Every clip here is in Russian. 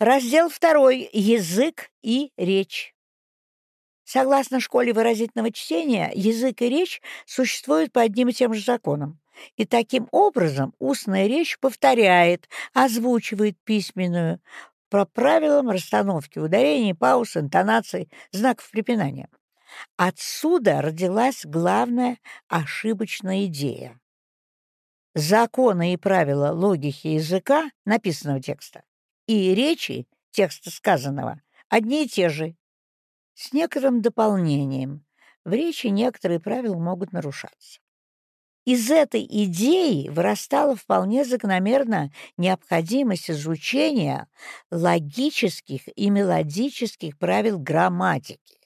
Раздел второй. Язык и речь. Согласно школе выразительного чтения, язык и речь существуют по одним и тем же законам. И таким образом устная речь повторяет, озвучивает письменную по правилам расстановки ударений, пауз, интонаций, знаков препинания. Отсюда родилась главная ошибочная идея. Законы и правила логики языка написанного текста и речи текста сказанного одни и те же, с некоторым дополнением. В речи некоторые правила могут нарушаться. Из этой идеи вырастала вполне закономерно необходимость изучения логических и мелодических правил грамматики.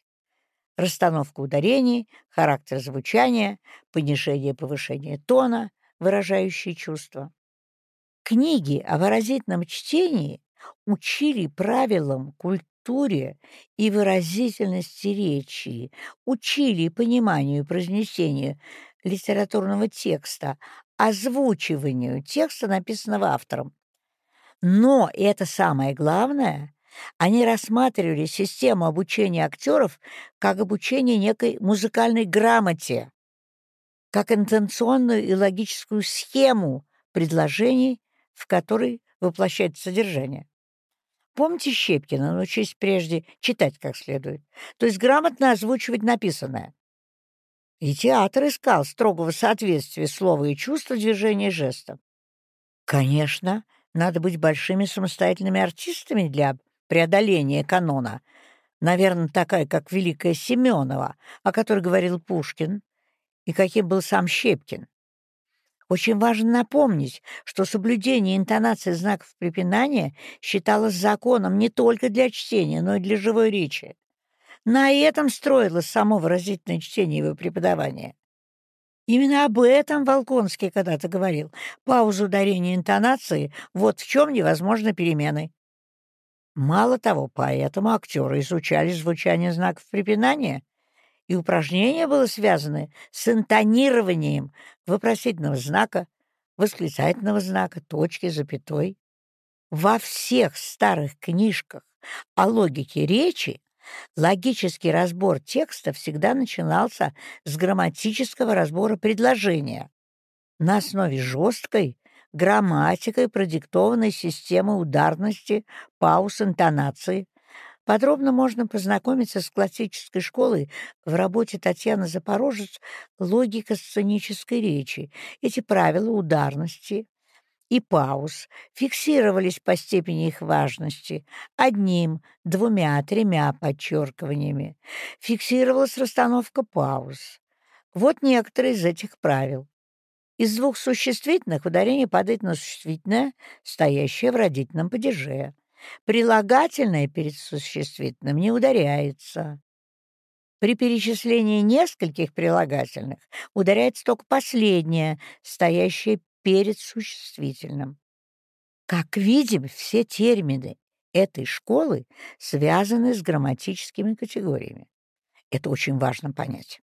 Расстановка ударений, характер звучания, понижение-повышение тона, выражающие чувства. Книги о выразительном чтении учили правилам культуры и выразительности речи, учили пониманию и произнесению литературного текста, озвучиванию текста, написанного автором. Но, и это самое главное, они рассматривали систему обучения актеров как обучение некой музыкальной грамоте, как интенционную и логическую схему предложений, в которой воплощается содержание. Помните Щепкина, научись прежде читать как следует, то есть грамотно озвучивать написанное. И театр искал строгого соответствия слова и чувства, движения и жеста. Конечно, надо быть большими самостоятельными артистами для преодоления канона. Наверное, такая, как Великая Семенова, о которой говорил Пушкин, и каким был сам Щепкин. Очень важно напомнить, что соблюдение интонации знаков препинания считалось законом не только для чтения, но и для живой речи. На этом строилось само выразительное чтение его преподавания. Именно об этом Волконский когда-то говорил. Пауза ударения интонации — вот в чем невозможны перемены. Мало того, поэтому актеры изучали звучание знаков препинания и упражнение было связано с интонированием вопросительного знака, восклицательного знака, точки, запятой. Во всех старых книжках о логике речи логический разбор текста всегда начинался с грамматического разбора предложения на основе жесткой грамматикой продиктованной системы ударности, пауз, интонации, Подробно можно познакомиться с классической школой в работе Татьяны Запорожец «Логика сценической речи». Эти правила ударности и пауз фиксировались по степени их важности одним, двумя, тремя подчеркиваниями. Фиксировалась расстановка пауз. Вот некоторые из этих правил. Из двух существительных ударение падает на существительное, стоящее в родительном падеже. Прилагательное перед существительным не ударяется. При перечислении нескольких прилагательных ударяется только последнее, стоящее перед существительным. Как видим, все термины этой школы связаны с грамматическими категориями. Это очень важно понять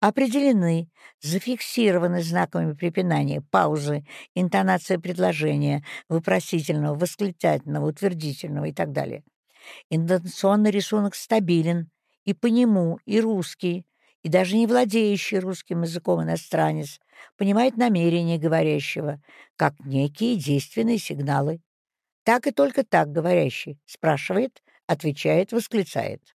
определены, зафиксированы знаками препинания, паузы, интонация предложения, вопросительного, восклицательного, утвердительного и так далее. Интонационный рисунок стабилен, и по нему и русский, и даже не владеющий русским языком иностранец понимает намерение говорящего, как некие действенные сигналы. Так и только так говорящий спрашивает, отвечает, восклицает.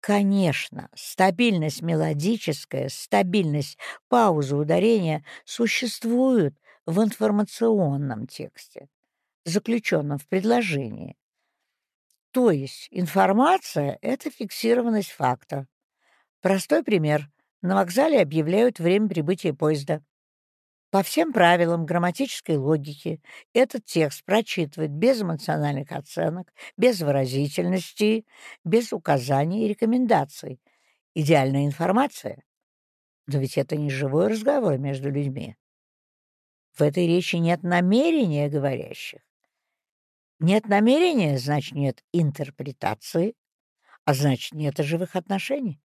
Конечно, стабильность мелодическая, стабильность паузы ударения существуют в информационном тексте, заключенном в предложении. То есть информация — это фиксированность факта. Простой пример. На вокзале объявляют время прибытия поезда. По всем правилам грамматической логики этот текст прочитывает без эмоциональных оценок, без выразительности, без указаний и рекомендаций. Идеальная информация. Но ведь это не живой разговор между людьми. В этой речи нет намерения говорящих. Нет намерения, значит, нет интерпретации, а значит, нет и живых отношений.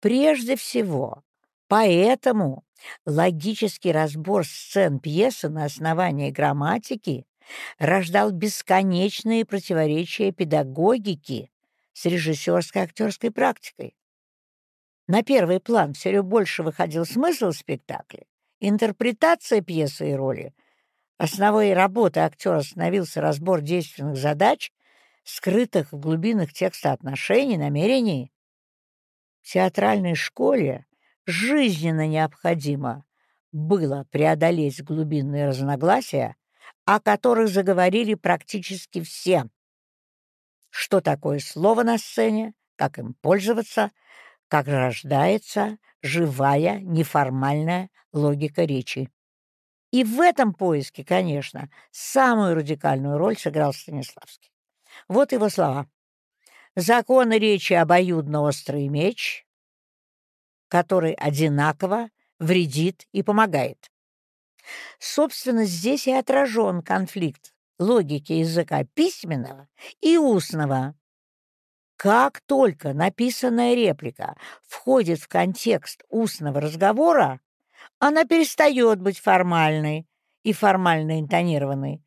Прежде всего, Поэтому логический разбор сцен пьесы на основании грамматики рождал бесконечные противоречия педагогики с режиссерской актерской практикой. На первый план все больше выходил смысл спектакля, интерпретация пьесы и роли. Основой работы актера становился разбор действенных задач, скрытых в глубинах текста отношений, намерений. В театральной школе жизненно необходимо было преодолеть глубинные разногласия, о которых заговорили практически все. Что такое слово на сцене, как им пользоваться, как рождается живая неформальная логика речи. И в этом поиске, конечно, самую радикальную роль сыграл Станиславский. Вот его слова. «Законы речи обоюдно острый меч, который одинаково вредит и помогает. Собственно, здесь и отражен конфликт логики языка письменного и устного. Как только написанная реплика входит в контекст устного разговора, она перестает быть формальной и формально интонированной.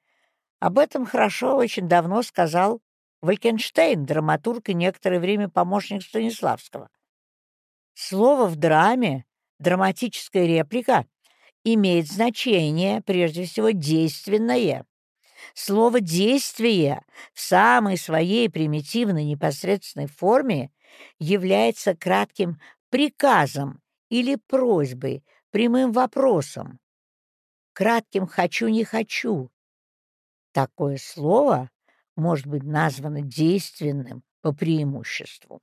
Об этом хорошо очень давно сказал Валькенштейн, драматург и некоторое время помощник Станиславского. Слово в драме, драматическая реплика, имеет значение, прежде всего, действенное. Слово «действие» в самой своей примитивной непосредственной форме является кратким приказом или просьбой, прямым вопросом, кратким «хочу-не хочу». Такое слово может быть названо действенным по преимуществу.